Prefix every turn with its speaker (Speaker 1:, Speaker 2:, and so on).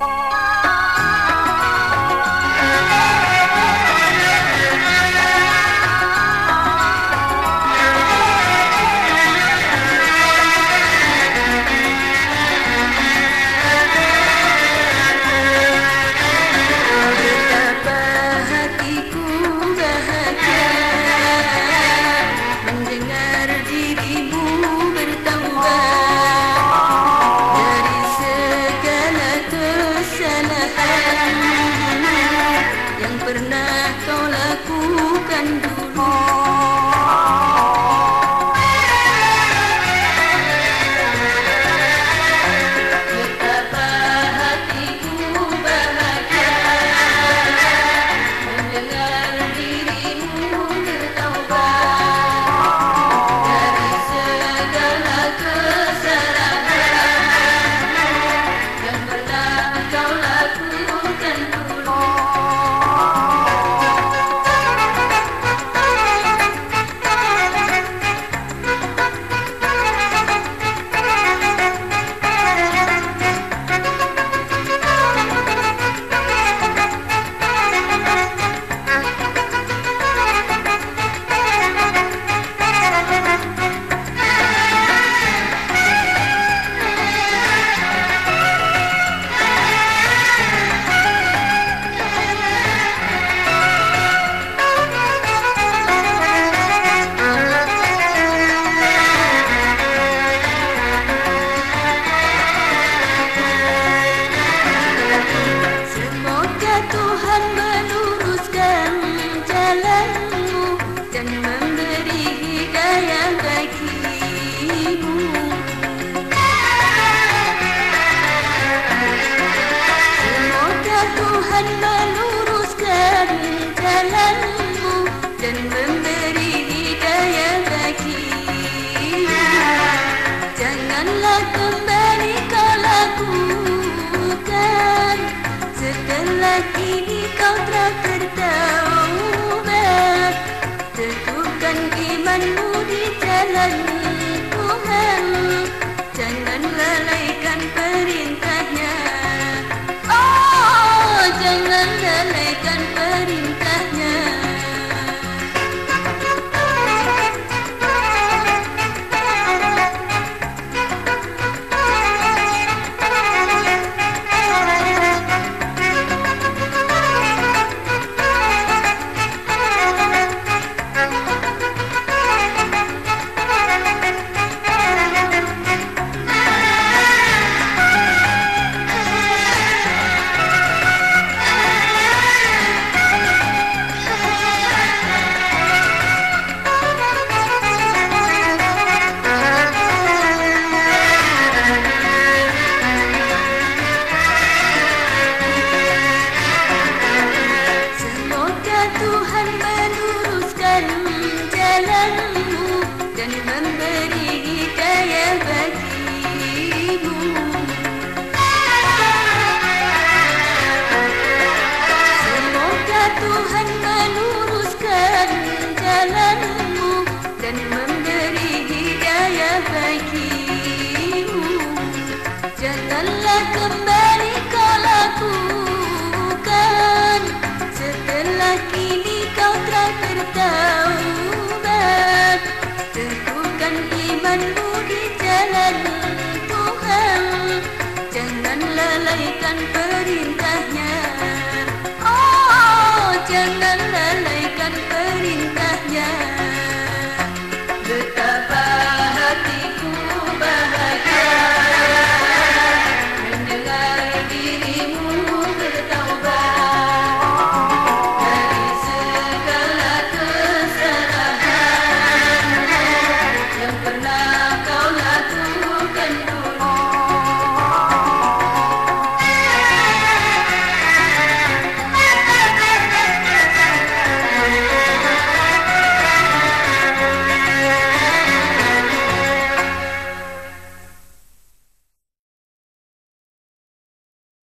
Speaker 1: Bye. கண்டு போ Jangan beri hidayah lagi, janganlah kembali ke lakukan. Sebalik ini kau terperdaya, tentukan kimanmu di kasih. dan memberi hidayah bagimu janganlah kembali kau lakukan. Setelah kini kau telah bertaubat. Teguhkan imanmu di jalan Tuhan. Jangan lalaikan perempuan